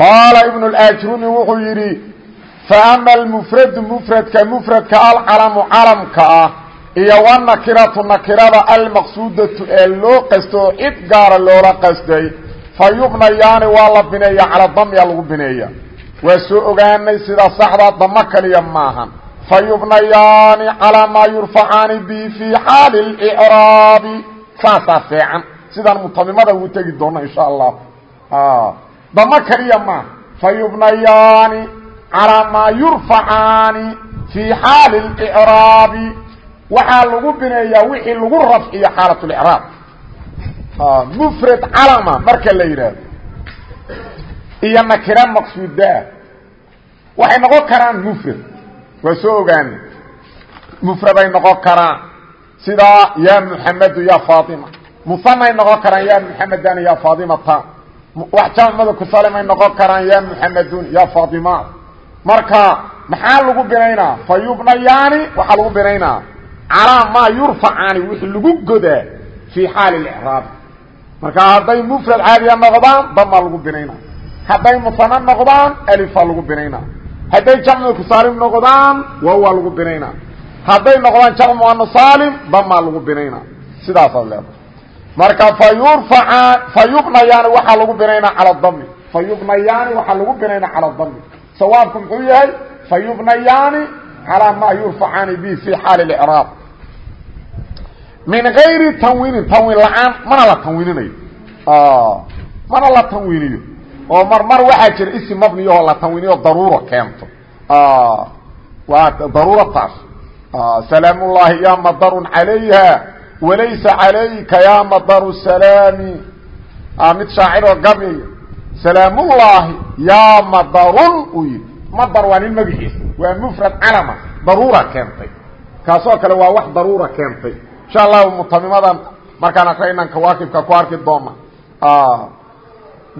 qaala ibnu اlajrumi wuxuu yidhi faama almufradu mufradka mufradka alcalamu calamka ah iyo wanakiratu nakirada almaqsuudatu ee loo qasto oo cid gaara loola qasday fa yubnayaani waa la bineeya cala damya lagu bineeya. Waa soo ogaanay sida saxda damo kaliya maahan. Fa yubnayaani calaa maa yurfacaani bihi fii xaali اlcraabi saasaa feecan sidaan mutamimada ugu tegi doona insha allah damo keliya maaha fayubnayaani calaa maa yurfacaani fii xaali اlcraabi waxaa lagu bineeyaa wixii lagu rafciyo xaalat اlcraab mufrad calama marka la yidhaahdo iyo nakira maqsuudaa waxay noqon karaan mufrad waa soo ogaana mufraday noqon karaan sidaa ya muxamedu ya faatima musanay noqon karaan ya muxamedan ya faatimata wax jamcmada kusalimay noqon karaan ya muxamedun ya faatimaat marka maxaa lagu binaynaa? Fa yubnayaani waxaa lagu binaynaa. Calaa maa yurfacaani wixii lagu godaa fii xaali اlcraabi marka hadday mufrad caadiya noqdaan damaa lagu binaynaa. Hadday musano noqdaan alifaa lagu binaynaa. Hadday jamcu kusaalim noqdaan wawaa lagu binaynaa. Hadday noqdaan jamc muana saalim damaa lagu binaynaa. Sidaasaad leedahay marka fayurfacaan fayubnayaani waxaa lagu binaynaa cala dami fayubnayaani waxaa lagu binaynaa cala dami sawaabku muxuu yahay? Fayubnayaani calaa maa yurfacaani bi fi xaali اcraab min gayri tanwiinin tanwiin la'aan mana la tanwiininayo mana la tanwiiniyo oo mar mar waxaa jira isim mabniyahoo la tanwiiniyo daruuro keento. Waa daruuro taas. Salaam ullaahi ya madarun calayha walaysa calayka ya madaru salaami. Mid shaaciroo gabiya salaamullaahi yaa madarun uu yidhi. Madar waa nin magaciisa waa mufrad calama daruura keentay. Kaasoo kale waa wax daruura keentay. Insha allahu mutamimadan markaan akraynan kawaakibka ku arki doona.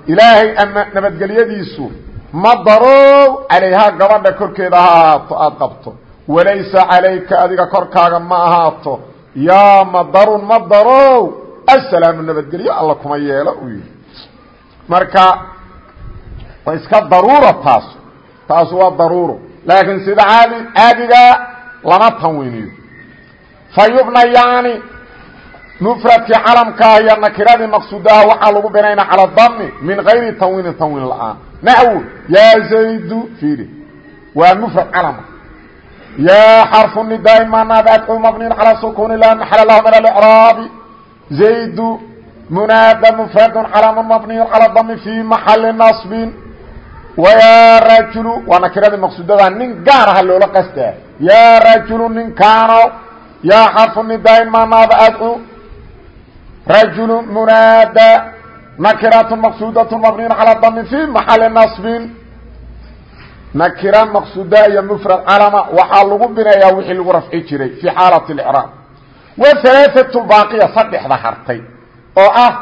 Ilaahay ama nabadgelyadiisu madarow calayhaa gabadha korkeeda ha ahaato aada qabto. Walaysa calayka adiga korkaaga ma ahaato yaa madarun madarow asalaamu nabadgelyo alla kuma yeelo uu yihi marka waa iska daruuro taas taasu waa daruuro laakiin sida caadi caadigaa lama tanwiiniyo fa yubnayaani mufradkii calamkaah iyo nakiradii maqsuudaha waxaa lagu binaynaa cala dami min gayri tanwiinin tanwiin la'aan. Naxwu yaa zaydu fiiri. Waa mufrad calama ya xarfu nidaai manaad adcu mabniin calaa sukuni laa maxala lahu min alicraabi zaydu munaada mufradun calaamun mabniyu cala dami fi maxali nasbin wayaa rajulu waa nakiradii maqsuudada nin gaar aha loola qastaa yaa rajulu ninkaano yaa xarfu nidaai manaada adcu rajulu munaada nakiratu maqsuudatu mabniyin calaa dami fi maxali nasbin nakira maqsuda iyo mfrad calama waxaa lagu binayaa wixii lagu rafci jiray fii xaalati اcraab wa alaaatu baaqiya saddexda hartay oo ah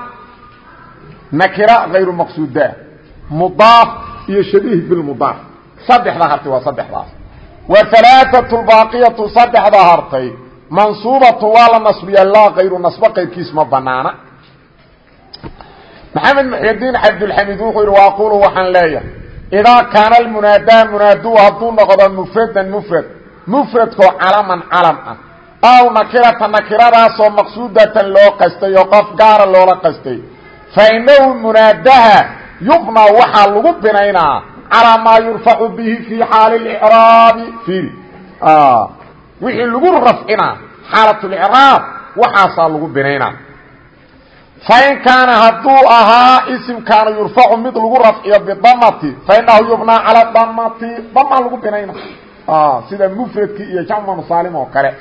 nakira hayru maqsuda mudaaf iyo shabiih bilmudaaf saddexda hartay waa saddexdaas. Wa alaaatu baaqiyatu saddexda hartay mansuubatu waa la nasbiya laa kayru nasba qayrkiis ma banaana. Maxamed mxudiin cabdulxamiid wuxuu yihi wa aqulu waxaan leeyahay idaa kaana almunaadaa munaadu hadduu noqdo mufradan mufrad mufradkoo calaman calam ah aw nakirata nakiradaasoo maqsuudatan loo qastay oo qof gaara loola qastay fa inahu munaadaha yubnaa waxaa lagu binaynaa calaa maa yurfacu bihi fii xaali licraabi fiiri wixii lagu rafcinaa xaalatlicraab waxaasaa lagu binaynaa fain kaana hadduu ahaa isimkaana yurfacu mid lagu rafciyo bidamati fainahu yubnaa cala damati damaa lagu binayna sida mufradki iyo jamcu musaalim oo kale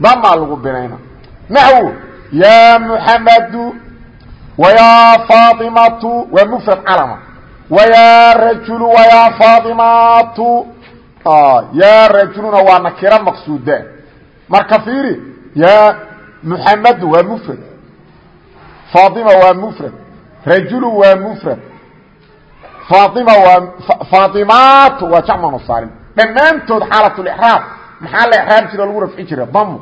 damaa lagu binayna naxwu yaa muxamadu wayaa faaimatu waa mfrad calama wayaa rajulu wayaa faaimatu yaa rajuluna waa nakira maqsuuda marka fiiri yaa muxamadu waa mfrad faaima waa mfrad rajulu waa mfrad faaima waa faaimatu waa jamcu saalim. Dhammaantood xaalatulraab maxaa la raab jira lagu rafci jira dam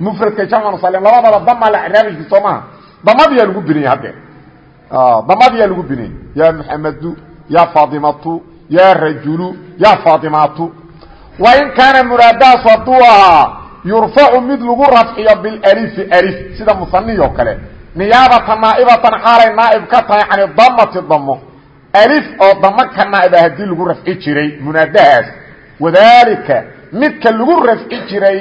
mfradka jamcu saalim. Labadaba damaa la raabi jir soo maha damadiyaa lagu binayey haddee damadiyaa lagu binayey ya muxamadu ya faaimatu ya rajulu ya faaimatu wain kaana muraadaas hadduu ahaa yurfacu mid lagu rafciyo bilalifi alif sida musanihi oo kale niyaabatan naaibatan xaalay naaib ka tahay can damati damo alif oo damo ka naaiba haddii lagu rafci jiray munaadahaas. Wadalika midka lagu rafci jiray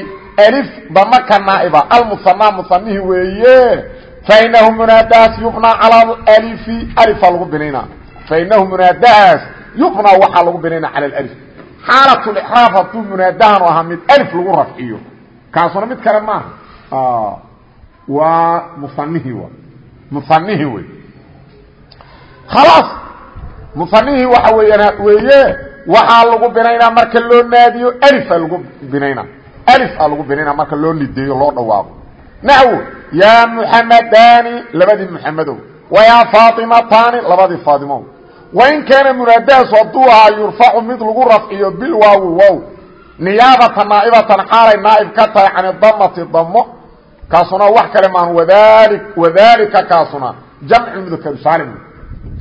alif damo ka naaiba almusanaa musanihi weeye. Fainahu munaadahaas yubnaa calaa alifi alifa lagu binayna fainahu munaadahaas yubnaa waxaa lagu binayna cala alif. Xaalatulixraab hadduu munaadahanu ahaa mid alif lagu rafciyo. Kaasuna mid kale maaha waa musanihii w musanihii wey. Khalaas! Musanihii waxa weeyaan weeye waxaa lagu binaynaa marka loo naadiyo alifaa lagu binaynaa. Alifaa lagu binaynaa marka loo nideeyo loo dhawaaqo. Naxwo yaa muxamadani labadii muxamedow wayaa faatimataani labadii faatimow. Wain kaana munaadahaasu hadduu ahaa yurfacu mid lagu rafciyo bilwaawi wow. Niyaabatan naaibatan xaalay naaib ka tahay can damati damo kaasuna wax kale maan wali wadalika kaasuna jamcu mudakaru saalim wey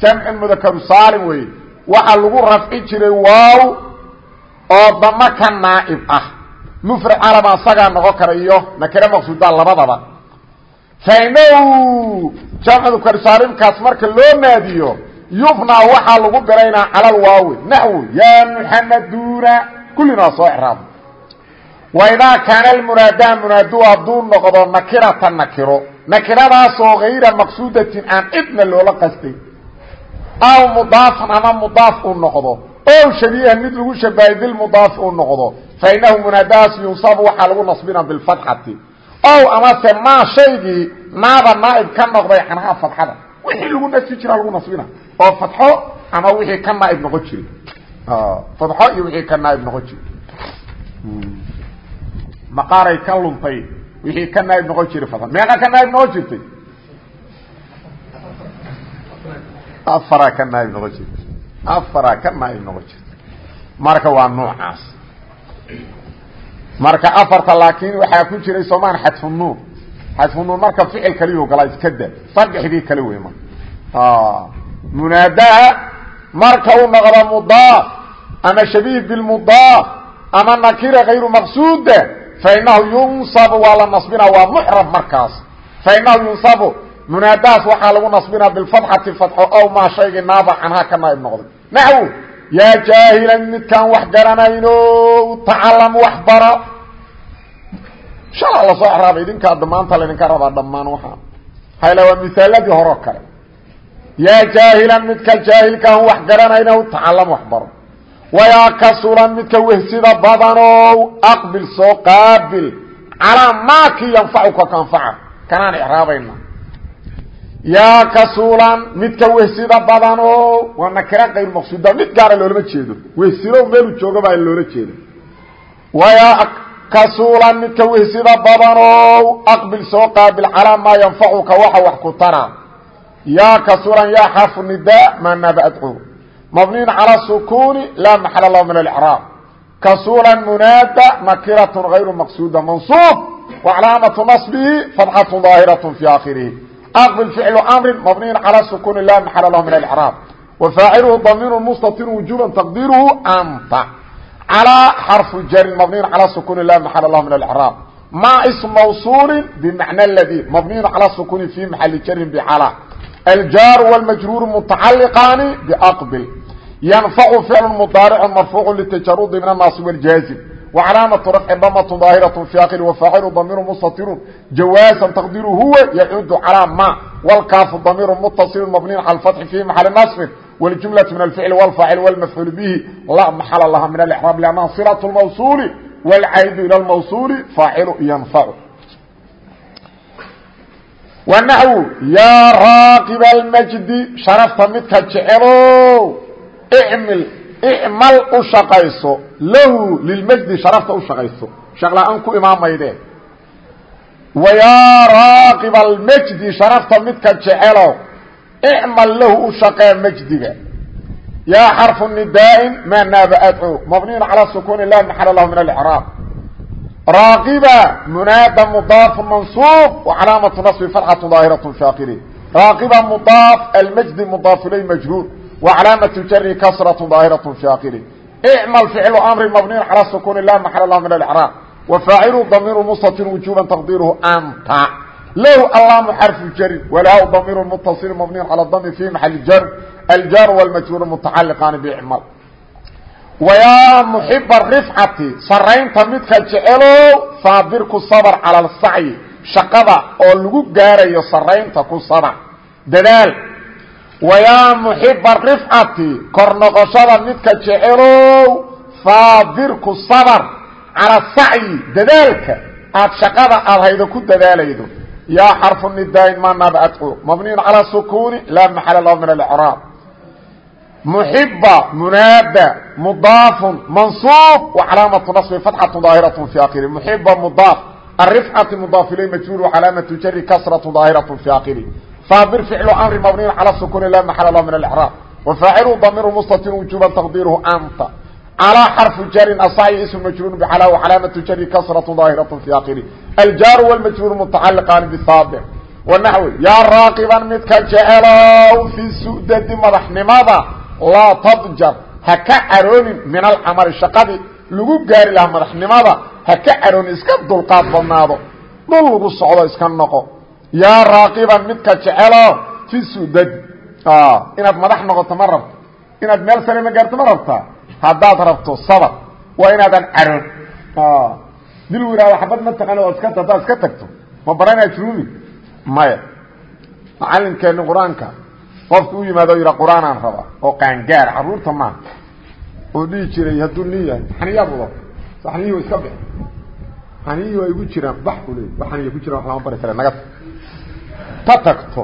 jamcu mudakaru saalim weye waxaa lagu rafci jiray waaw oo damo ka naaib ah. Mufrad calama asagaa noqon kara iyo nakire maqsuudaa labadaba. Fainahu jamcu mudakaru saalimkaas marka loo naadiyo yubnaa waxaa lagu biraynaa cala lwaawi naxwu ya muxamaduna kullina soo iraab waidaa kaana almunaada munaadu hadduu noqdo nakirata nakiro nakiradaasoo hayra maqsuudatin aan cidna loola qasday aw mudaafan ama mudaaf uu noqdo ow shabiihan mid lagu shabahay bilmudaafi uu noqdo fainahu munaadahaas yunsabu waxaa lagu nasbina bilfatxati ow amase maa shaygii naaba naaib ka noqday canhaa fatxada wixii lagu nasbi jiraa lagu nasbina oo fatxo ama wixii ka naaib noqon jiray maqaaray ka luntay wixii ka naaib noqon jiray fatxo meeqa ka naaib noqon jirtay? Afaraa ka naaib noqon jirtay. Afaraa ka naaib noqon jirtay. Marka waa noocaas marka afarta laakiin waxaa ku jiray soomaan xadfu nuun. Xadfu nuun marka ficil kaliyu galaa iska da saddexdii kale wey marka. Munaadaha marka uu noqdo mudaaf ama shabiih bilmudaaf ama nakira kayru maqsuuda fainahu yunsabu waa la nasbina waa muxrab markaas fainahu yunsabu munaadahaas waxaa lagu nasbinaa bilfatxati fatxo ow maa shaygii naaba canhaa ka naaib noqday naxwu yaa jaahilan midkaan wax garanayno tacalam wax bara shala la soo exraabay idinkaa maanta laydinka rabaa dhammaan waxaa hayla waa misaaladii horeo kale yaa jaahilan midka jaahilkaan wax garanayno tacalam wax baro wayaa kasulan midka wehsida badanow aqbil soo qaabil calaa maakii yanfacuka kanfaca kanaan icraabayna yaa kasulan midka wehsida badanow waa nakira kayr maqsuuda mid gaara loolama jeedo wehsidow meeluu jooga baa loola jeeda wayaa kasulan midka wehsida badanow aqbil soo qaabil calaa maa yanfacuka waxa wax ku tara yaa kasulan yaa xarfu nida maa naaba adcu مبني على السكون لا محل له من الإعراب كسولا منادى نكرة غير مقصودة منصوب وعلامة نصبه فتحة ظاهرة في آخره أقبل فعل أمر مبني على السكون لا محل له من الإعراب وفاعله ضمير مستطير وجوبا تقديره أنت على حرف الجر مبني على السكون لا محل له من الإعراب ما اسم موصول بمعنى الذي مبني على السكون في محل جر بعلى الجار والمجرور متعلقان بأقبل ينفع فعل مضارع مرفوع للتجرد من الناصب والجازم وعلامة رفع ضمة ظاهرة في آخر وفاعل ضمير مستتر جوازا تقديره هو يعود على ما والكاف ضمير متصل مبني على الفتح في محل نصب والجملة من الفعل والفاعل والمفعول به لا محل لها من الإحراب لأنها صلة الموصول والعيد إلى الموصول فاعل ينفع wanaxwu yaa raaqiba almajdi sharafta midka jecelow icmil icmal u shaqayso lahu lilmajdi sharafta u shaqayso. shaqla-aan ku imaamayde wayaa raaqiba almajdi sharafta midka jecelow icmal lahu u shaqee majdiga yaa xarfu nidaa'in maa naaba adcu mabniyun calaa sukuuni la maxal lahu min alcraab raaqiba munaada mudaafu mansuub wacalaamatu naصbi fatxatu daahiraة fi akiri raaqiba mudaaf almajdi mudaaf ilay majruur wacalaamatu jari kasraة daahiraة fi akiri icmal ficlu amri mabniyun calaa sukuuni la maxal lahu min alcraab wafaacilu damiiru mustatir wujuban taqdiiruhu anta lahu allaamu xarfu jari walhaa damiiru mutaصil mabniyu calى dami fi maxali jar aljar wاlmajhuur mutacaliqaani bicmal wayaa muxiba rifcati saraynta midka jecelow saabir ku sabr cala sacyi shaqada oo lagu gaarayo saraynta ku sabr dadaal wayaa muxiba rifcati kor noqoshada midka jecelow saabir ku sabr calى sacyi dadaalka aad shaqada aad haydo ku dadaalaydo yaa xarfu nidaain ma naba adcu mabniyu calى sukuni laa maxala lahu min اlcraab muxiba munaada mudaafun mansuub wacalaamatu naصbi fatxatu daahiraة fi akiri muxiba mudaaf arifcati mudaaf ilay majhuul wacalaamatu jari kasratu daahiraة fi akiri faabir ficlu amri mabniyu calى sukuni laa maxala lahu min اlcraab wafaacilu damiru mustatir wujuba taqdiiruhu anta calىa xarfu jarin asay ism majruur bcalaa wcalaamatu jari kasratu daahiraة fi akiri aljaaru wاlmajruur mutacaliqaani bisaabic wanaxwi yaa raaqiban midka jecelow fii sudadi madaxnimada laa tadjar ha ka caroonin min alcamali shaqadii lagu gaari lahaa madaxnimada ha ka caroonin iska dulqaad badnaado dhul lagu socdo iska noqo yaa raaqiban midka jecelow fi sudadi inaad madax noqoto ma rabto. Inaad meel sare ma gaarto ma rabtaa haddaad rabto sabr waa inaadan caroon dil u yihahdo xabad ma taqaana waa iska haddaad iska tagto. Ma baranaa jruumi maya. Macalinkeeni qur'aanka qofka u yimaado o yidha qur'aanaan rabaa oo qaangaar carruurta maaha oo dhihi jiray hadduu nin yahay. Xaniyaa budo xaniyihii wa iska bix xaniyihii waa igu jiraan bax u leey ba xaniya ku jiraan wax lama bari kare naga ta tagto.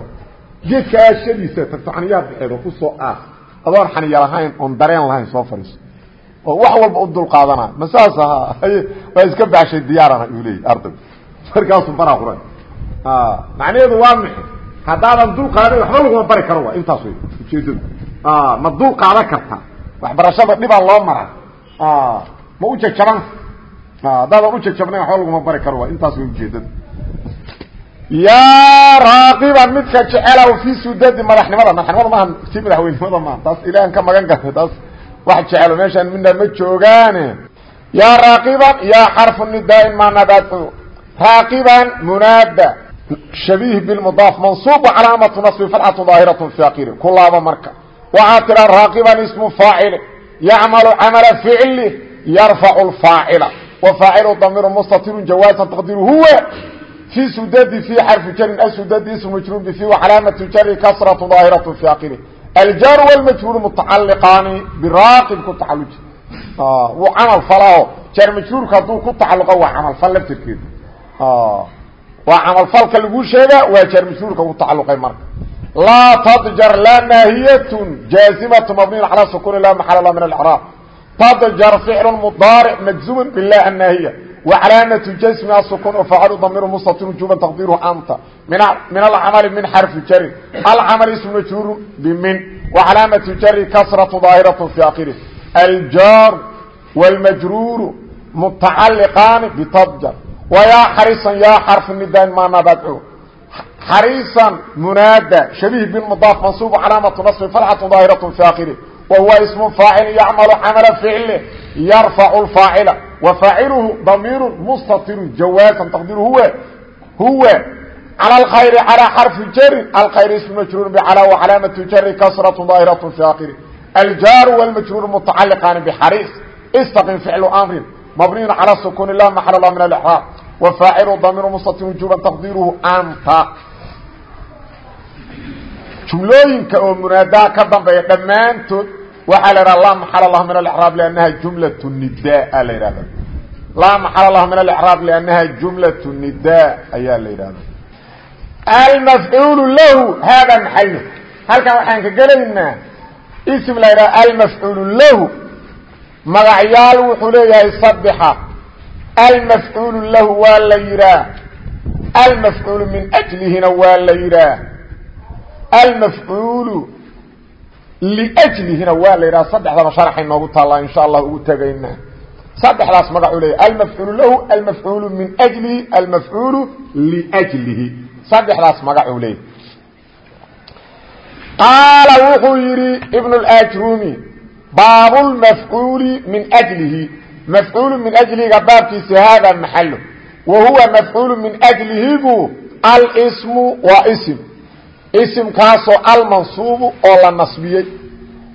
Geedka aashadiisa tagto xaniyaa bixeed oo ku soo aas adoon xaniya lahayn oon dareen lahayn soo fadhiiso oo wax walba u dul qaadana ma saas ahaa waa iska baashay diyaarana uu leeyay ardaygu markaasuu baraa quran macnaheedu waa maxay haddaadan dul qaadan waxba laguma bari karo wa intaas wey ujeedadu ma dul qaadan kartaa waxbarashada dhibaa loo mara ma u jajaban haddaadan u yaa raaqiban midka jecelaw fii sudadi madaxnimada. Madaxnimada maaha si madaxweynimada maaha taas ilahan ka magan garta taas wax jecelo meeshaan midna ma joogaane. Yaa raaqiban yaa xarfu nidaain ma nabadcu raaqiban munaada shabiih bilmudaaf mansuub calaamatu nasbi fatxatu daahiratu fi akiri ku laaba marka. Waxaa tiraa raaqiban ismu faacili. Yacmalu camala ficli yarfacu lfaacila wa faacilu damiru mustatiru jawaasan taqdiru huwa في suddi في xرف jr asuddi ism majrور bفي وcalaamaة jr kasرة ظاahiraة في akr الjar والmajهuل متacaliqaani براaqib ku tacaluji wuu camal falao jar majhuurka hadduu ku tacaluqo waa camal fal laftirkeeda waa camal falka lagu sheega waa jar majhuurka ku tacaluqay marka laa tdjar la naahiyaة jaazimaة mabniy calى sukun la maxal lah min اcrاab tdjar فicl mdaarc majzum blah الnaahiya وcلاaمة جسم سكن وفاعل ضمير مستر وجوبا تقديره أنت من العمل من حرف جر العمل اسم مجهور بمن وعلاaمة جر كسرة ظاهرة في آخره الجار والمجرور متعلقان بتضجر ويا حريصا يا حرف النداء ما نبدعه حريصا منادى شبيه بالمضاف منصوب علامة نصب فرحة ظاهرة في آخره وهو اسم فاعل يعمل عمل فعله يرفع الفاعل وفاعله ضمير مستطر جوازا تقديره هو هو على الخير على حرف جر الخير اسم مجرور بعلى وعلامة جر كسرة ظاهرة في آخره الجار والمجرور متعلقان بحريص استقم فعل أمر مبني على سكون الله محل الله من الإحرام وفاعل ضمير مستطر وجوبا تقديره أنت jumlooyinka oo munaadaa ka dambeeya dhammaantood waxaa la idhaha laa maxal lah min alraab lannaha jumlat nida la yidhahda. Laa maxal lah min alraab liannaha jumlat nida ayaa la yidhahda. Almafcuulu lahu hada maxalu halkan waxaan ka gelaynaa ism la yidhaha almafcuulu lahu. Magacyaal wuxuu leeyahay saddexa almafcuulu lahu waa la yidhaah almafcuulu min ajlihina waa la yidhaah almafcuulu liajlihina waa la yidhaha saddexdaba sharaxay noogu taallaa insha allah ugu tegaynaa saddexdaas magacuu leeyahy almafcuulu lahu almafcuulu min ajlihi almafcuulu liajlihi. Saddexdaas magacuu leeyahy qaala wuxuu yidhi ibn اlajrumi baabulmafcuuli min ajlihi. Mafcuulu min ajlihiga baabkiisa haada maxalo wa huwa mafcuulu min ajlihigu alsmu waa ism isimkaasoo almansuubu oo la nasbiyey.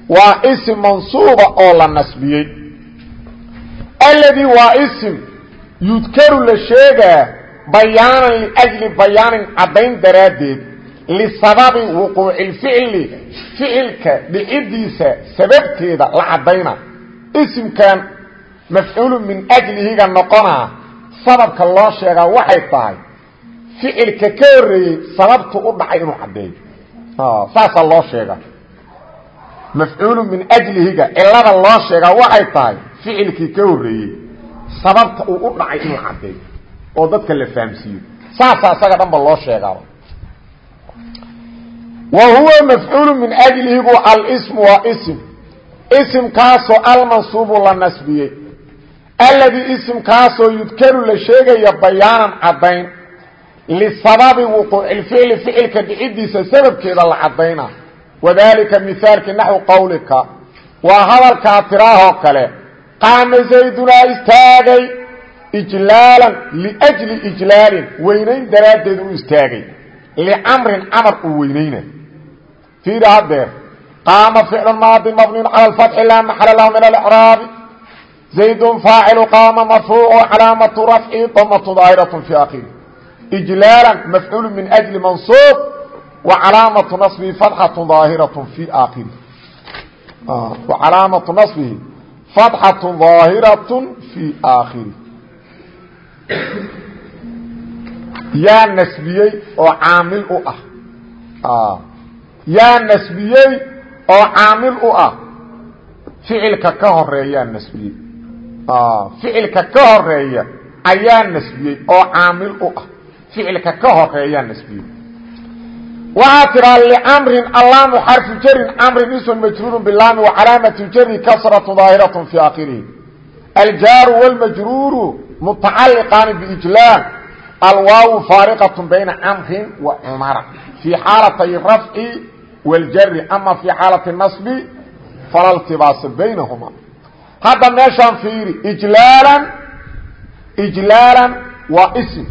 Waa isim mansuuba oo la nasbiyey. Alladii waa isim yudkaru la sheegaa bayaanan liajli bayaanin caddayn daraaddeed lisababi wuquuci lficli ficilka dhicidiisa sababteeda la caddayna. Isimkan mafcuulu min ajlihiga noqonaa sababka loo sheegaa waxay tahay ficilka ka horreeyey sababtu u dhacay inuu caddeeyo saasaa loo sheegaa. Mafcuulu min ajlihiga cilada loo sheegaa waxay tahay ficilkii ka horreeyey sababta uu u dhacay inuu caddeeyo oo dadka la fahamsiiyo. Saasaa isaga dhanba loo sheegaa. Wa huwa mafcuulu min ajlihigu alsmu waa ism isimkaasoo almansuubu la nasbiyey. Alladii isimkaasoo yudkaru la sheegaya bayaanan caddayn lisababi wuquuci lficli ficilka dhicidiisa sababkeeda la caddayna wadalika mihaalki naxwi qawlika waa hadalkaa tiraahoo kale qaama zaydunaa istaagay ijlaalan liajli ijlaalin weynayn daraaddeed u istaagay licamrin camar uu weynayna fiiri hadeer qaama ficlu maadi mabniun cala alfatxi laa maxala lahu min alcraabi zaydun faacilu qaama marfuucu calaamatu rafci damatu daahiratu ijlaalan mafcuulu min ajli mansuub wa calaamatu naصbihi fatxatu daahiratu fi aakhiri. Wa calaamatu naصbihi fatxatu daahiratu fi aakhiri. Yaa nasbiyey oo caamil u ah. Yaa nasbiyey oo caamil u ah. Ficilka ka horeeyaa nasbiyey. Ficilka ka horreeya ayaa nasbiyey oo caamil u ah ficilka ka horeeyaa nasbiyey waxaa tiraa licamrin allaamu xarfu jarin camrin ism majruurun bilaami wa calaamatu jari kasratu daahiratu fi akhirihi aljaaru wاlmajruuru mutacaliqaani biijlaal alwaawu faariqaة bayna camrin wa cumara fii xaalatay rafci wاljari ama fii xaalati naصbi fala ltibaasa baynahuma hadda meeshaan fiiri ijlaalan ijlaalan waa ism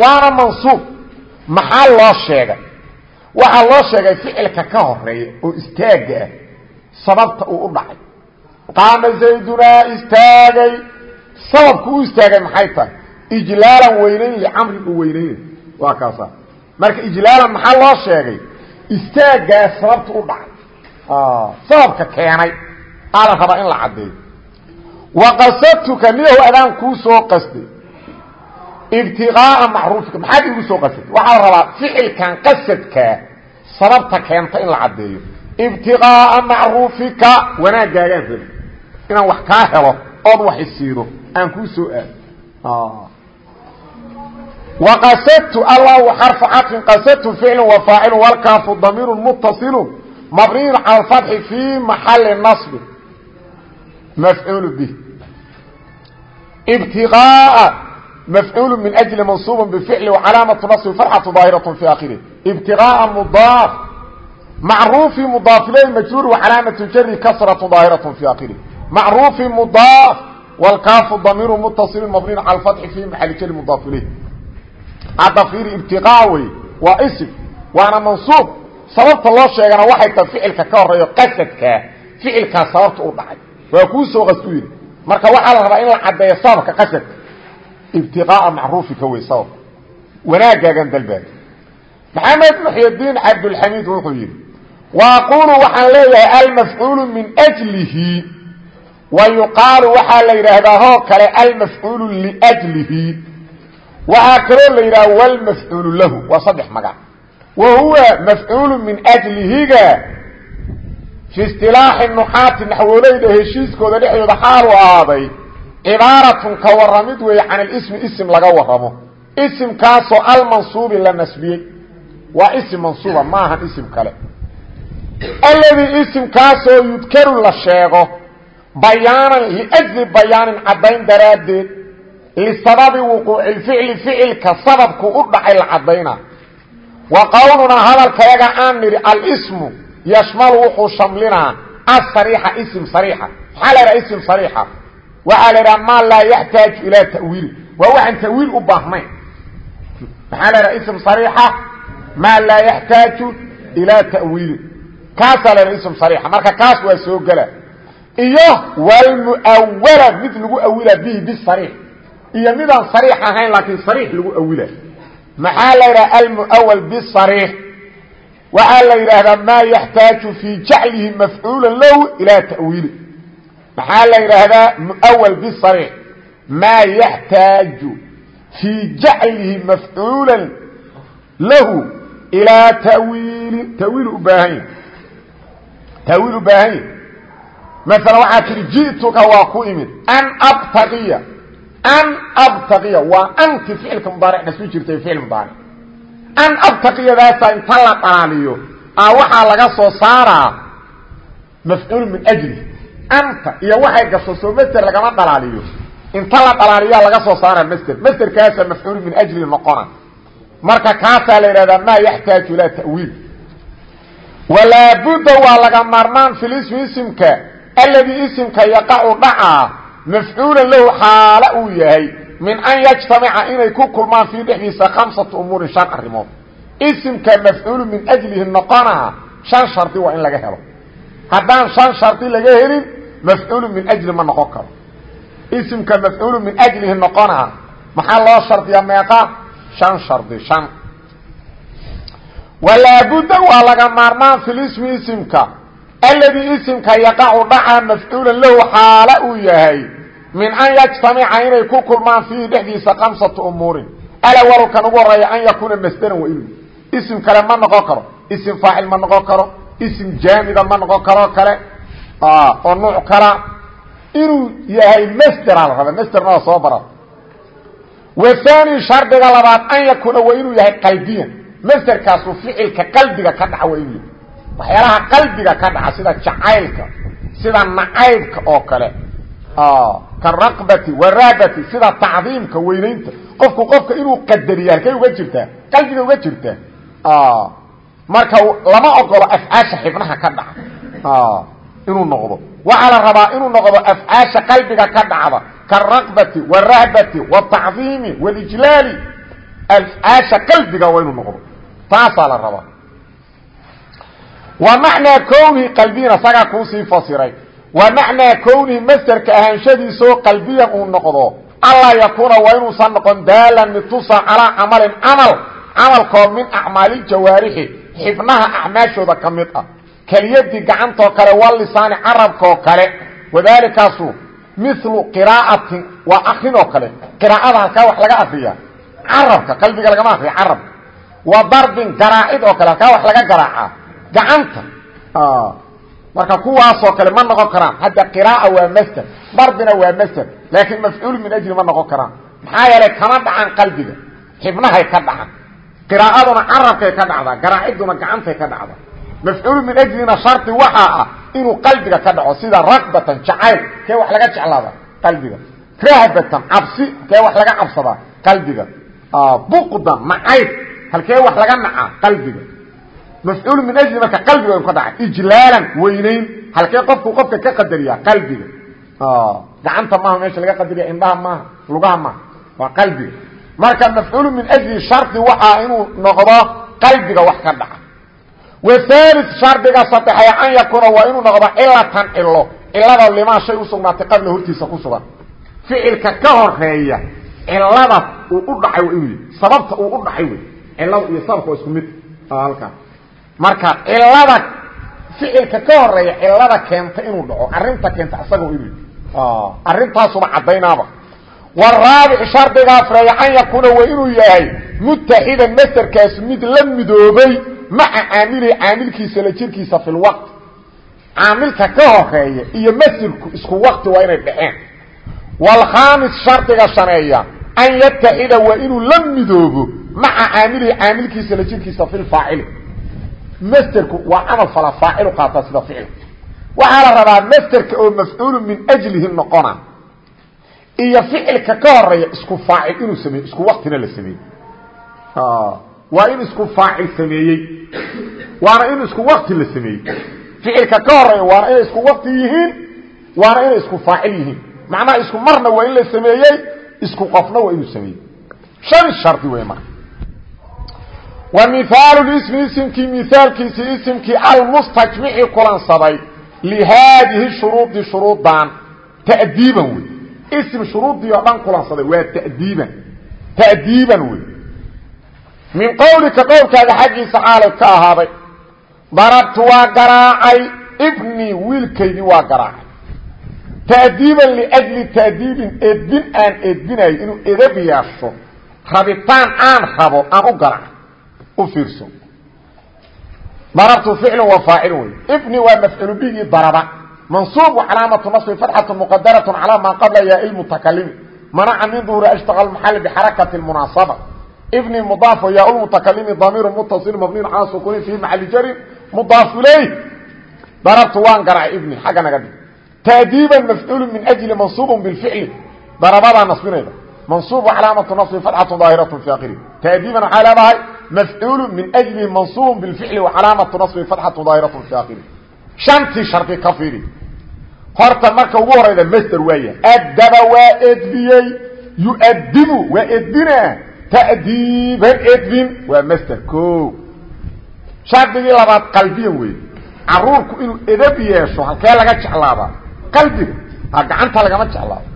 waana mansuub. Maxaa loo sheegay? Waxaa loo sheegay ficilka ka horreeya oo istaaga ah. Sababta uu u dhacay. Qaama zaydunaa istaagay. Sababku u istaagay maxay tahay? Ijlaalan weynayn licamrin uu weynayna waa kaasa marka ijlaalan maxaa loo sheegay? Istaagaas sababta u dhacay. Sababka keenay. Aa la rabaa in la caddeeyo. Waqasadtuka niyahu adaan kuu soo qastay ibtiqaa'a macruufika maxaad igu soo qasatay? Waxaa la rabaa ficilkan qasadkaa sababta keenta in la caddeeyo. Ibtiqaa'a macruufika wanaagaagaan rabi inaan wax kaa helo ood wax isiido aan kuu soo aado. Waqasadtu allahu xarfu caطfin qasadtu ficlu wa faacilu walkaafu damiiru mutasilu mabniyu cala alfatxi fii maxali naصbi mafcuul bih ibtiqaa'a mafcuul min ajli mansuuba bficli wacalaamatu naصbi farxatu daahiraة fi akhirih ibtiqaa'a mudaaf macruufi mudaaf ileyh majruur wacalaamatu jari kasratu daahiraة fi akhirih macruufi mudaaf wlkaafu damiiru mutaصilin mabniyu cala alfatxi fii maxali jari mudaaf ileyh hadda fiiri ibtiqaa wey waa ism waana mansuub sababta loo sheegana waxay tahay ficilka ka horeeyo qasadkaa ficilkaa sababta u dhacay waa kuu soo qasku yidhi marka waxaa la rabaa in la caddeeyo sababka qasadka ibtiqaa'a macruufika wey sabab wanaagaagan dalbaada maxamed muxyidiin cabdulxamiid wuxuu yidhi wa aqulu waxaan leeyahay almafcuulu min jlihi wa yuqaalu waxaa la yidhaahdaa hoo kale almafcuulu liajlihi waxaa kaloo la yidhaha wlmafcuulu lahu. Waa saddex magac. Wa huwa mafcuulu min ajlihiga fi istilaaxi nuxaati naxwooleyda cibaaratun ka waramid weeye can ilismi isim laga waramo isimkaasoo almansuubi la nasbiyey. Waa isim mansuuba ma ahan isim kale. Alladii isimkaasoo yudkaru la sheego bayaanan liajli bayaanin caddayn daraaddeed lisababi wuquuci lficli ficilka sababku u dhacay la caddayna. Wa qowlunaa hadalkayaga aan nidhi alismu yashmalu wuxuu shamlinaa asariixa isim sariixa. Maxaa la idhaha isim sariixa waxaa la idhaha maa laa yaxtaaju ilaa ta'wiili waa waxaan ta'wiil u baahnayn. Maxaa la idhaha ism sariixa maa laa yaxtaaju ilaa ta'wiili kaasaa la idhaha ism sariixa. Marka kaas waa soo gela iyo wlmuawala mid lagu awila bihi bisariix iyo midaan sariix ahayn laakiin sariix lagu awila. Maxaa la yidhaha almuawal bisariix waxaa la yidhaahdaa maa yaxtaaju fii jaclihi mafcuula lahu ilaa ta'wiili maxaa la yidhaahdaa? Muawal bisariix maa yaxtaaju fii jaclihi mafcuula lahu ilaa tawiilin tawiil u baahan yahy tawiil u baahan yahy maala waxaa tihi ji'tuka waa ku imid. An abtaqiya. An abtaqiya. Waa anti ficilka mudaaric dhasmi jirtay ficil mudaaric an abtaqiyadaasa inta la dhalaaliyo a waxaa laga soo saaraa mafcuul min ajli anta iyo waxay gasho soo master lagama dhalaaliyo. Inta la dhalaaliyaa laga soo saara master. Masterkaasa mafcuul min ajli noqona marka kaasaa la yidhahdaa maa yaxtaaju ilaa ta'wiil. Walaa budda waa laga maarmaan filismi isimka. Alladii isimka yaqacu dhacaa mafcuulan lahu xaalo uu yahay min an yajtamica inay ku kulmaan fii dhexdiisa khamsatu umuurin shan arrimood. Isimka mafcuulu min ajlihi noqonaa shan shardi waa in laga helo. Haddaan shan shardi laga helin mafcuulu min ajli ma noqon karo. Isimka mafcuulu min ajlihi noqonaa maxaa loo shardiyaa meeqa? Shan shardi shan. Walaabudda waa laga maarmaan filismi isimka. Alladii isimka yaqacu dhaca mafcuulan lahu xaalo uu yahay. Min an yajtamica inay ku kulmaan fiihi dhexdiisa kamsatu umuurin. Alawalu kan ugu horreeya an yakuuna masderan wa inu isim kale ma noqon karo. Isim faacil ma noqon karo. Isim jaamida ma noqon karoo kale oo nuuc kala inuu yahay masdera la raba masderna waa soo bara wathani shardiga labaad an yakuuna waa inuu yahay qalbiyan masderkaasu ficilka qalbiga ka dhaca waa inuu yahay waxyaalaha qalbiga ka dhaca sida jacaylka sida nacaybka oo kale karaqbati warabati sida tacdiimka weynaynta qofku qofka inuu qadariya halkay uga jirtaa qalbiga uga jirtaa marka lama ogolo afcaasha xibnaha ka dhaca inuu noqdo. Waxaa la rabaa inuu noqdo afcaasha qalbiga ka dhacda karaqbati warahbati watacdiimi walijlaali afcaasha qalbiga waa inuu noqdo. Taasaa la rabaa. Wa macnaa kownihi qalbiyan isagaa kuusii fasiray. Wa macnaa kownihi masderka ahaanshadiisoo qalbiyan uu noqdo allaa yakuuna waa inuusan noqon daalan mid calaa camalin camal. Camalkoo min acmaali jawaarixi xibnaha acmaashooda ka mid ah keliyadii gacantoo kale walisaani carabkaoo kale. Wadaalikaasu milu qiraa'atin waa akrinoo kale. Qiraa'ada halkaa wax laga akriya carabka qalbiga lagama akriya carabka wa darbin garaacid oo kale halkaa wax laga garaacaa. Gacanta. Marka kuwaasoo kale ma noqon karaan. Hadda qiraaa waa masder darbina waa masder laakiin mafcuul min ajli ma noqon karaan. Maxaa yeelay kama dhacan qalbiga xibnahay ka dhacan qiraa'aduna carabkay ka dhacdaa garaaciduna gacantay ka dhacdaa mafcuul min ajlina shardi waxaa ah inuu qalbiga ka dhaco sida ragbatan jacayl kee wax laga jeclaada? Qalbiga. Rahbatan cabsi kee wax laga cabsadaa qalbiga. Buqdan nacayb halkee wax laga nacaa qalbiga. Mafcuul min ajli marka qalbiga ka dhacay ijlaalan weynayn halkee qofku qofka ka qadariya? Qalbiga. Gacanta maaha meesha laga qadariya indhaha maaha lugaha maaha. Waa qalbiga. Marka mafcuul min ajli shardi wahaali shardiga saddexee an yakuuna waa inuu noqdo cilatan cilo cilada limaa shay usugnaatay qabla hortiisa ku sugan. Ficilka ka horreeya cilada uu u dhacay waa inuu yahy sababta uu u dhacay wey cilada iyo sababka waa isku mid. Halkaa marka cilada ficilka ka horreeya cilada keenta inuu dhaco arinta keenta isagoo inuu arrintaasuba caddaynaaba. Waraabic shardiga afreeya an yakuuna waa inuu yahay mutaxidan masderkaas mid la midoobay maca caamilihi caamilkiisa la jirkiisa fi lwaqti caamilka ka horreeya iyo masirku isku waqti waa inay dhexeen wlkhaamis shardiga shaneeya an yataxida waa inuu la midoobo maca caamilihi caamilkiisa la jirkiisa fi lfaacili masderku waa camal fala faacilu qaataa sida ficil waxaa la rabaa masderka oo mafcuulu min ajlihi noqona iyo ficilka ka horreeya isku faacil inuu sameeyo isku waqtina la sameeyey waa in isku faacil sameeyey. Waana in isku waqti la sameeyey. Ficilka ka horreeya waana inay isku waqti yihiin waana inay isku faacil yihiin. Macnaha isku marna waa in la sameeyey isku qofna waa inuu sameeyey. Shan shardi wey marka. Wa mihaalu ismi isimkii mihaalkiisii isimkii almustajmici kulansaday lihaadihi shuruudi shuruudan ta'diiban wey ism shuruudii oo dhan kulansaday waa ta'diiban min qowlika qowlkaaga xaggiisa xaalay ka ahaaday. Darabtu waa garaacay ibnii wiilkaydii waa garaacay. Ta'diiban liajli ta'diibin edbin aan edbinayo inuu edab yeesho rabitaan aan rabo aan u garaacay u fiirso. Darabtu ficlu wa faacil wey ibni waa mafcuulu bigii daraba mansuub calaamatu nasbi fatxatu muqadarat calaa maa qabla yaa mutakalimi manaca min duhuri ashtaqa maxal bixarakati munaasaba ibni mudaaf yaa mutakalimi damiiru mutasil mabniin calaa sukuuni fi maxali jarin mudaaf ilayh darabtu waan garacay ibni xagga naga dhig. Taadiiban mafcuulu min ajli mansuubun bilficli darabadaa nasbinayda. Mansuub calaamatu nasbi fatxatu daahiratu fi akhiri. Taadiiban waxaa leedahay mafcuulu min ajlihi mansuubun bilficli wa calaamatu nasbi fatxatu daahiratu fi akhiri. Shantii shardi ka fiiri. Horta marka ugu horayda masder waaya adaba waa edbiyey yuadibu waa edbina ta'diiban edbin waa masder o shardigii labaad qalbiyan wey caruurku inuu edab yeesho halkee laga jeclaabaa qalbiga gacanta lagama jeclaado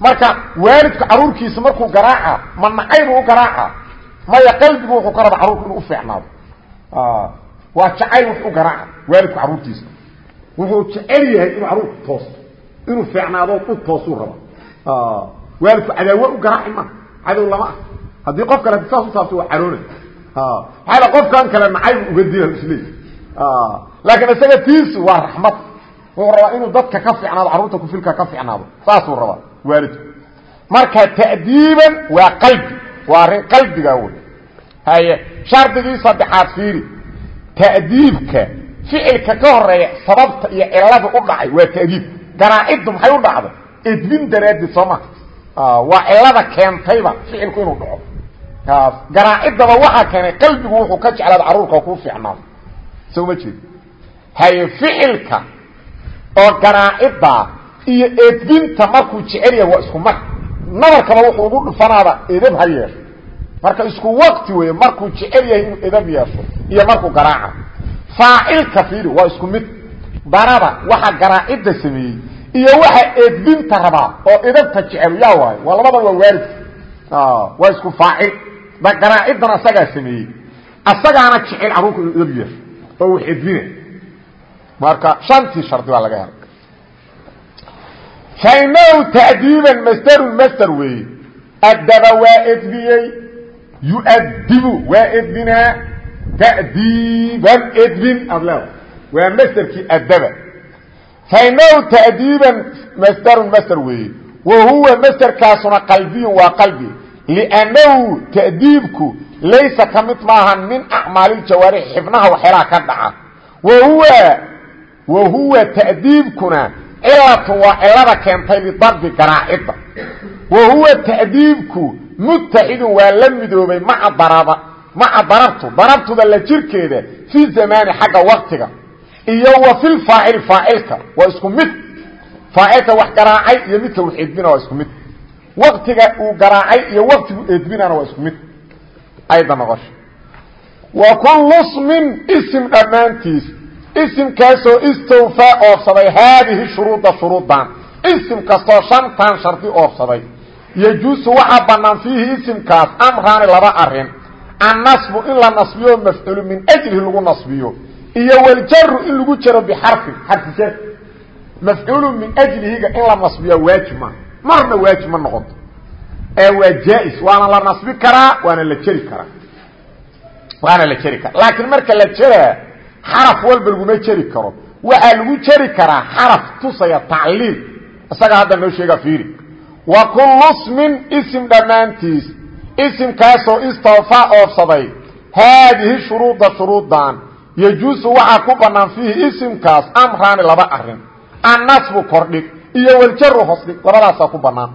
marka waalidku caruurkiisa markuu garaaca ma nacaybu u garaaca maya qalbigu wuxuu ka raba carruurku inuu ufiicnaado waa jacayl wax u garaaca waalidku carruurtiisa wuxuu jecel yahay inuu carruurku toosto inuu fiicnaado u toosuu raba waalidku cadaawo u garaaci haddii qof kale saas u taabto waa caroona maaa qofkan kale nacayb uga dina isleey laakiin isaga tiisu waa raxmad. Wuxuu rabaa inuu dadka ka fiicnaado carruurta kufilka ka fiicnaado. Saasuu rabaa. Waalidku marka ta'diiban waa qalbi. Waa arrin qalbiga wey haye shardigii saddexaad fiiri. Ta'diibka ficilka ka horreeya sababta iyo cilada u dhacay waa ta'diib. Garaaciddu maxay u dhacday edbin daraaddeed soo maha waa cilada keentayba ficilku inuu dhaco garaaciddaba waxaa keenay qalbigu wuxuu ka jeclaada carruurka oo kuu fiicnaado soo ma jeed haye ficilka oo garaacidda iyo edbinta markuu jecel yahay waa isku mar. Nabarkaba wuxuu ugu dhufanaada edab ha yeesho. Marka isku waqti weeye markuu jecel yahay inuu edab yeesho iyo markuu garaaca faacilka fiiri waa isku mid. Daraba waxa garaacidda sameeyey iyo waxa edbinta rabaa oo edabta jecel yaa waayo waa labadan waa waalidka waa isku faacil garaaciddan asagaa sameeyey. Asagaana jecel carruurku inuu edab yeesho oo wax edbina marka shantii shardi baa laga helay. Fainahu ta'diiban masderun masder weeye adaba waa edbiyey. Yuadibu waa edbinaa ta'diiban edbin aad leeda waa masderkii adaba fainahu ta'diiban masderun masder weeye wa huwa masderkaasuna qalbiyun waa qalbi liannahu ta'diibku laysa ka mid maaha min acmaaliiljawaarixi xibnaha waxyaalaha ka dhaca wa huwa ta'diibkuna cilatu waa cilada keentay lidarbi garaacidda wa huwa ta'diibku mutaxidun waa la midoobay maca darabtu darabtuda la jirkeeda fi zamaani xagga waktiga iyo wa filfaacili faacilka waa isku mid faacilka wax garaacay iyo midka wax edbina waa isku mid waktiga uu garaacay iyo waktigu edbinana waa isku mid. Ayda noqosha wa kullu smin isim dhammaantiis. Isimkaasoo istawfaa oofsaday. Haadihi shuruuda shuruudan. Isim kastoo shantan shardi oofsaday. Yajuusu waxaa bannaan fiihi isimkaas amraani laba arrin annasbu in la nasbiyo mafcuulu min ajlihi lagu nasbiyo. Iyo waljaru in lagu jaro bixarfin xarfi. Jar mafcuulu min ajlihiga in la ma marna waajib ma noqoto. Ee waa jaa-is waana la nasbi karaa waana la jeri karaa. Waana la jeri karaa. Laakiin marka la jeraa xaraf walba laguma jeri karo. Waxaa lagu jeri karaa xaraf tusaya tacliil. Isaga hadda noo sheega fiiri. Wa kullu smin isim dhammaantiis. Isimkaasoo istawfaa oofsaday. Haadihi shuruuda shuruudan yajuusu waxaa ku bannaan fiihi isimkaas amraani laba arrin annasbu kordhig iyo waljaru hoosdhig labadaasaa ku bannaan.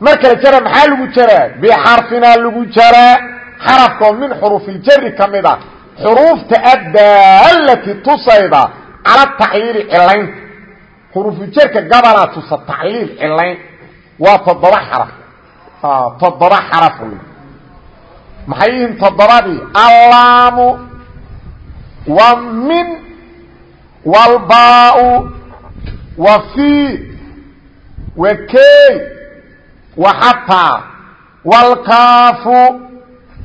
Marka la jara maxaa lagu jaraa bixarfinaa lagu jaraa xarafkoo min xuruufiljari ka mid a xuruufta addaalati tusayda cala tacliili cilaynta xuruufuljarka gabalaa tusa tacliil cilayn waa toddoba xaraf. Toddoba xaraf wey maxay yihiin toddobadii? Allaamu wa fii wa key wa xataa walkaafu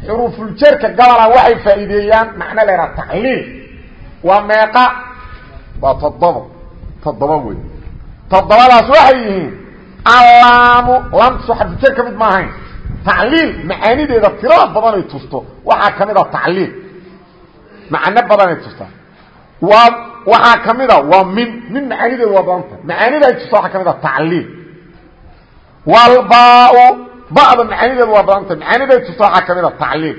xuruufuljarka gabalaa waxay faa'iideeyaan macno leeraa tacliil. Waa meeqa waa toddoba toddoba wey toddobadaas waxay yihiin allaamu xarfujar ka mid ma ahayn. Tacliil macaanideeda tirada badanay tusto. Waxaa ka mid a tacliil. Macno badanay tustaa waa waxaa ka mid a waa min min macaanideedu waa badanta macaanida ay tusta waxaa ka mid a tacliil. Walbaa ba'da macaanideedu waa badanta macaaniday tusta waxaa ka mid a tacliil.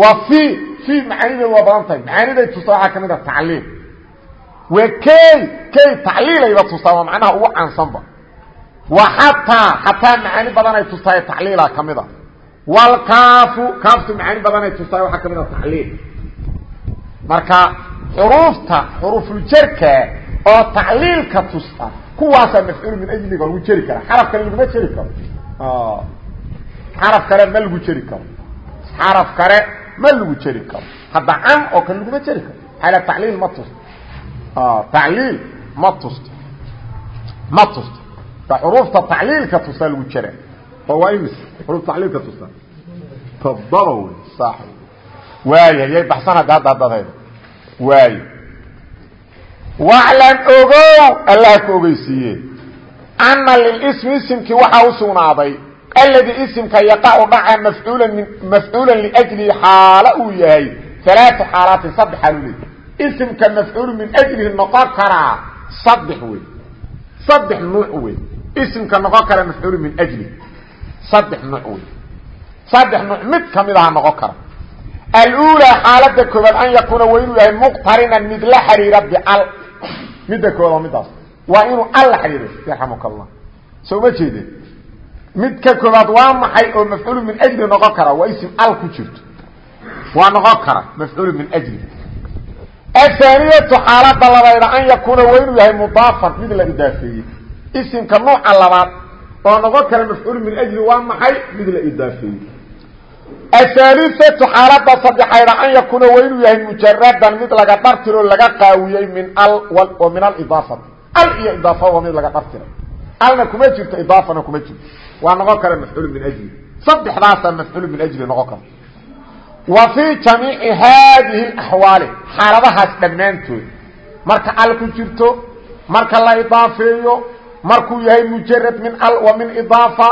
Wa fi fi macaanideedu waa badan tahay. Macaaniday tusta waxaa ka mid a tacliil. Wa key key tacliilayba tustaa waa macnaha ugu caansanba. Wa xataa xataa macaani badanay tustaay tacliila ka mid a walkaafu kaaftu macaani badanay tustaay waxaa ka mid a tacliil. Marka xuruufta xuruufuljarka oo tacliilka tusta kuwaasaa mafcuul min ajliga lagu jeri kara xaraf kale laguma jeri karo. Xaraf kale ma lagu jeri karo. Xaraf kale ma lagu jeri karo. Hadda can oo kale laguma jeri karo. Xala tacliil ma tusto? Tacliil ma tusto. Ma tusto. Xuruufta tacliilka tusaa lagu jera oo waa imis xuruuf tacliilka tusaa todoba wey sax waaya yay baxsan hadda hadda haddaad waayo. Waclan ogow allah ku ogeysiiye ana lilismi isimkii waxaa u sugnaaday. Alladii isimka yaqacu dhaca mafcuulan min mafcuulan liajlihi uu yahay. Alaaa xaalaatin saddex xaalu leey isimka mafcuulu min ajlihi noqon karaa saddex wey saddex nuuc wey isimka noqon kara mafcuulu min ajlihi. Saddex nuuc wey saddex nuuc mid ka mid aha noqon kara alulaa xaalada koobaad an yakuuna waa inuu yahay muqtarinan mid la xiriira bial. Midda koobaad midaas waa inuu al la xiriiro yarxamuka allah soo ma jeedeen midka koobaad waa maxay oo mafcuulu min ajli noqon kara? Waa isim al ku jirto. Waa noqon kara mafcuulu min ajli. Ahaniyatu xaalada labayda an yakuuna waa inuu yahay mudaafan mid mid ahaalisatu xaalada saddexayda an yakuuna waa inuu yahay mujaradan mid laga dhartiro laga qaawiyey min al oo min alidaafati al iyo idaafa waa mid laga dhartiray alna kuma jirto idaafana kuma jirto waa noqon kara mafcuul min ajli saddexdaasaa mafcuul min ajli noqon kara wa fii jamiici haadihi axwaali xaaladahaas dhammaantood marka al ku jirto marka la idaafeeyo markuu yahay mujarad min al wa min idaafa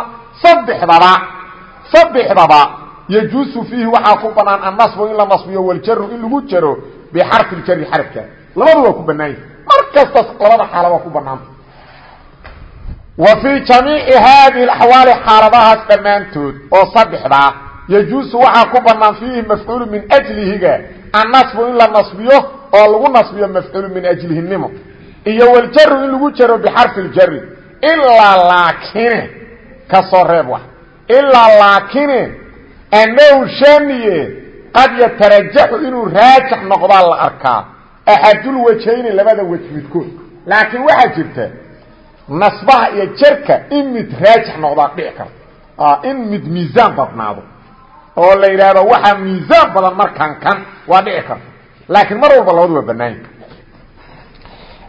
saddexdaba yajuusu fiihi waxaa ku banaan annasbu in la nasbiyo waljaru in lagu jaro bixarfi ljari xarafka. Labadu waa ku banaan yahi mar kasta labada xaala waa ku banaanta wa fii jamiici haadihi axwaali xaaladahaas dhammaantood oo saddexdaa yajuusu waxaa ku banaan fiihi mafcuulu min ajlihiga annasbu in la nasbiyo oo lagu nasbiyo mafcuulu min ajlihinimo iyo waljaru in lagu jaro bixarfi ljari ilaa laakine annahu shaniye qad yatarajaxu inuu raajax noqdaa la arkaa axadulwajhayni labada wej midkood laakiin waxaa jirta nasbaha iyo jarka in mid raajix noqdaa dhici karta in mid miisaan badnaado oo la yidhaahdo waxaa miisaan badan markaan kan waa dhici karta laakiin mar walba labadu waa banaanya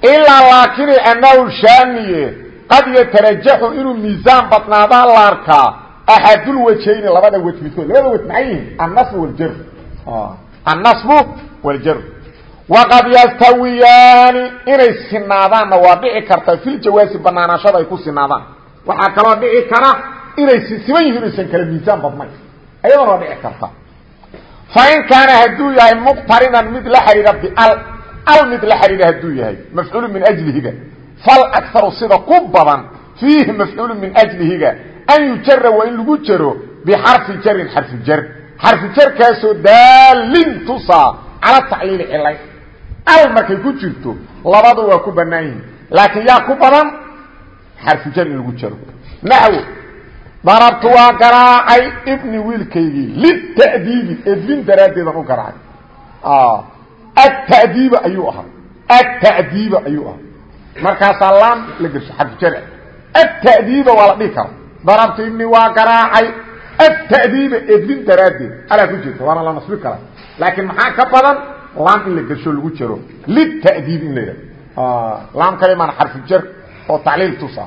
ilaa laakini annahu shaniye qad yatarajaxu inuu miisaan badnaadaa la arkaa axadulwajhayni labada wej midkood labada wej maxay yihiin annasbu waljar annasbu waljar waqad yastawiyaani inay sinaadaanna waa dhici karta filjawaasi banaanaashada ay ku sinaadaan waxaa kaloo dhici kara inay siman yihiin aysan kala miisaan badnayn ayadana waa dhici karta fain kaana hadduu yahay muqtarinan mid la xidhiidha bial al mid la xidhiidha hadduu yahay mafcuulu min ajlihiga fal akaru sida ku badan fiihi mafcuulu min ajlihiga an yujara waa in lagu jaro bixarfi jarin xarfu jar xarfu jarkaasoo daalin tusaa cala tacliili cilay al markay ku jirto labadu waa ku bannaan yihiin laakiin yaa ku badan xarfu jar in lagu jaro naxwo darabtu waa garaacay ibni wiilkaygii litadiibi edbin daraaddeedan u garaacay atadiiba ayuu ahaa atadiiba ayuu ahaa darabtu ibni waa garaacay atadiiba edbin daraaddeed alaa ku jirta waana la nasbi karaa laakiin maxaa ka badan laam in la gersho lagu jaro litadiib in la yidhahdo laam kale maan xarfu jar oo tacliil tusa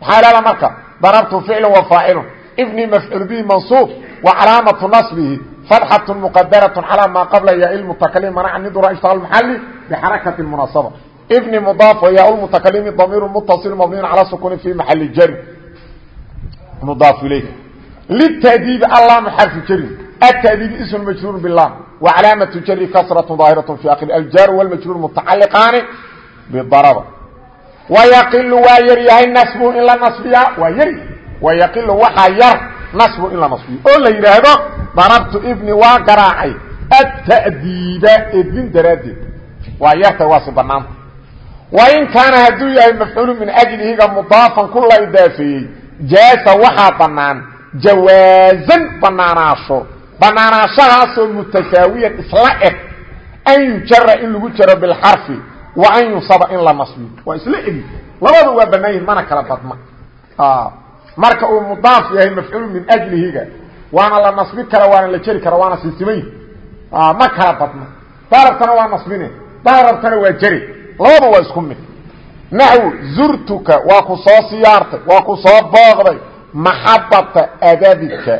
maxaa ihahdaa marka darabtu ficlu wa faacilu ibni mafcuul bihi mansuub wa calaamatu nasbihi fatxatu muqadaraة calى maa qabla yaa mutakalim manaca nidura ishtaal maxali bixarakati munaasaba ibni mudaaf wa yaa mutakalimi damiiru mutaصil mabniin calى sukuni fi maxali jari mudaaf ilayka? Litadiibi allaam xarfu jari. Atadiibi ism majruur bilaam wa calaamatu jari kasratu daahiratu fi akhiri aljaar walmajruur mutacaliqaani bidaraba. Wayaqilu waa yaryahay nasbu in la nasbiyaa? Waa yari wayaqilu waxaa yar nasbu in la nasbiyo. Oo la yidhaahdo darabtu ibni waa garaacay. Atadiiba edin daraaddeed. Waa yarta waa si banaanta wain kaana hadduu yahay mafcuulu min ajlihiga mudaafan ku la idaafeeyey jaasa waxaa bannaan jawaazan banaanaasho banaanaashahaasoo mutasaawiyan isla eg an yujara in lagu jaro bilxarfi wa an yusaba in la nasbiyo waa isla egi labadu waa bannaan yihiin mana kala badma marka uu mudaaf yahay mafcuul min ajlihiga waana la nasbi kara waana la jeri kara waana sinsimayn ma kala badna darabtana waa nasbine darabtana waa jeri labadu waa isku mid naxwu zurtuka waa ku soo siyaartay waa ku soo booqday maxabata adabika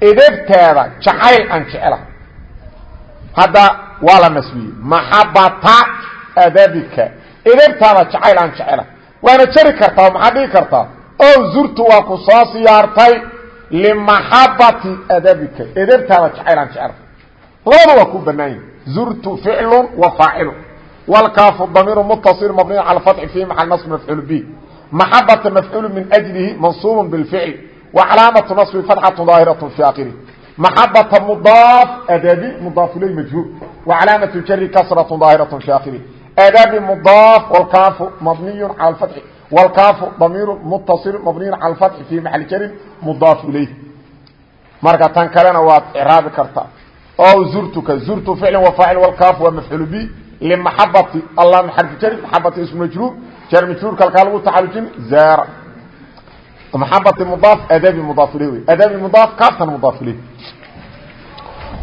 edebtaada jacayl aan jecela hadda waa la nasbiyey maxabata adabika edebtaada jacayl aan jecela waana jeri kartaa maxaad dhigi kartaa o zurtu waa ku soo siyaartay limaxabati adabika edebtaada jacayl aan jecela labada waa ku wlkaafu damiiru mutaصil mabniy calى fathi fi maal naصb mafcuul bi maxabata mafcuul min ajlihi mansuub biاlficl wa calaamatu naصbi fatxatu daahiraة fi akhirih maxabata mudaaf adabi mudaaf ilay majhuul wa calaamatu jari kasraة daahiraة fi akhirih adabi mudaaf wlkaafu mabniy calى fathi wlkaafu damiiru mutaصil mabniy calى fathi fi maxali jarin mudaaf ilayh marka tan kalena waad craabi kartaa o zurtuka zurtu ficl wa faacil wlkaafu waa mafcuul bi لمحبة الله حرف جر محبة اسم مجرور جر مجرور كالكال لو تعالجين زار محبة مضاف أداب مضاف إليه أداب مضاف كافتا مضاف إليه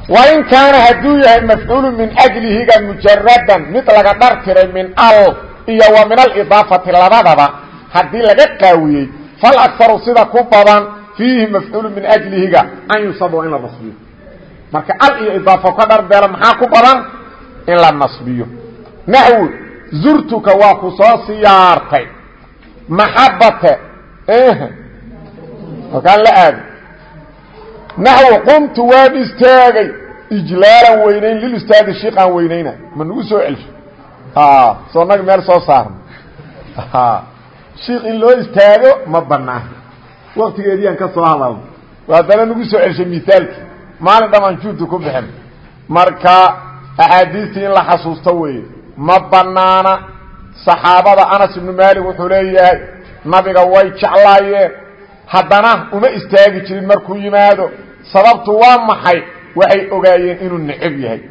وإن كان هدوية المفعول من أجله مجردا مثل قدرتر من ال إيا ومن الإضافة لبضبا هدي لغا قاوية فالأكثر صدا كبضا فيه مفعول من أجله أن يصبوا إلى الرسول marka al iyo idaafo ka dhar beela maxaa ku badan in la nasbiyo. Naxwu zurtuka waa ku soo siyaartay. Maxabata halkaan la aado naxwu qumtu waan istaagay. Ijlaalan weynayn lilistaadi shiik aan weynayna ma nagu soo celsho soo nag meel soo saarno. Shiik in loo istaago ma banaan waktigeediiaan ka soo hadalno. Haddana nagu soo celshay mithaalkii maalin dhamaan juudu ku bixin. Marka axaadiistii in la xasuusto weeye. Ma banaana saxaabada anas ibnu maalik wuxuu leeyahay nabiga way jeclaayeen haddana uma istaagi jirin markuu yimaado. Sababtu waa maxay? Waxay ogaayeen inuu necab yahay.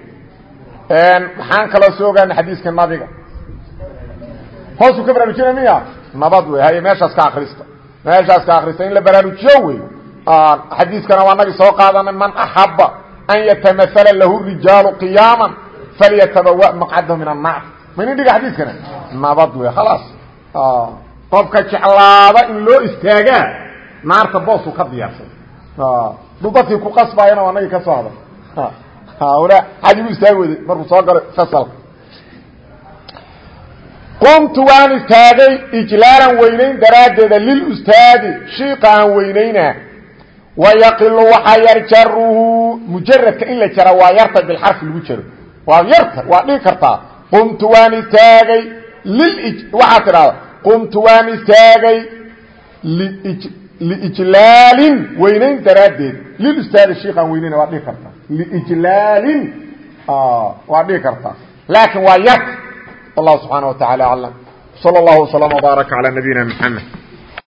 Maxaan kaloo soo ogaana xadiiska nabiga. Hoosuu ka baraarujina miya? Nabad wey haye meeshaas ka akrista meeshaas ka akrista in la baraarujiyo wey xadiiskana waa nagi soo qaadanay man axaba an yatamathala lahu rijaalu qiyaama falyatabawa maqcadahu min annaar maynin dhiga xadiiskana nabad wey khalaas qofka jeclaada in loo istaagaa naarta boosuu ka diyaarsan du dadkii ku qasbaayana waa nagii ka soo haday wala xad igu istaagi weyday markuu soo galay fasalka qumtu waan istaagay ijlaalan weynayn daraaddeeda lilustaadi shiiqa aan weynaynaa wayaqilu waxaa yarjaruhu mujaradka in la jara waa yarta bilxarfi lagu jaro waa yarta waa dhihi kartaa qumtu waan istaagay lil waxaa tidhahda qumtu waan istaagay liijlaalin weynayn daraaddeed lil istaagi shiikaan weynayna waa dhihi kartaa liijlaalin waa dhihi kartaa laakiin waa yarta wallahu subxaana wa tacaala aclam sal allahu waslama baaraka calaa nabiyina mxamed